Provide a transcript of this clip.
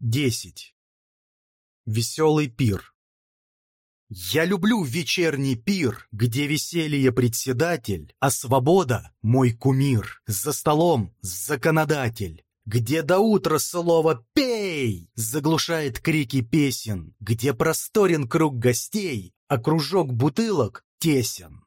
10. Веселый пир Я люблю вечерний пир, где веселье председатель, а свобода — мой кумир, за столом законодатель, где до утра слово «пей» заглушает крики песен, где просторен круг гостей, а кружок бутылок тесен.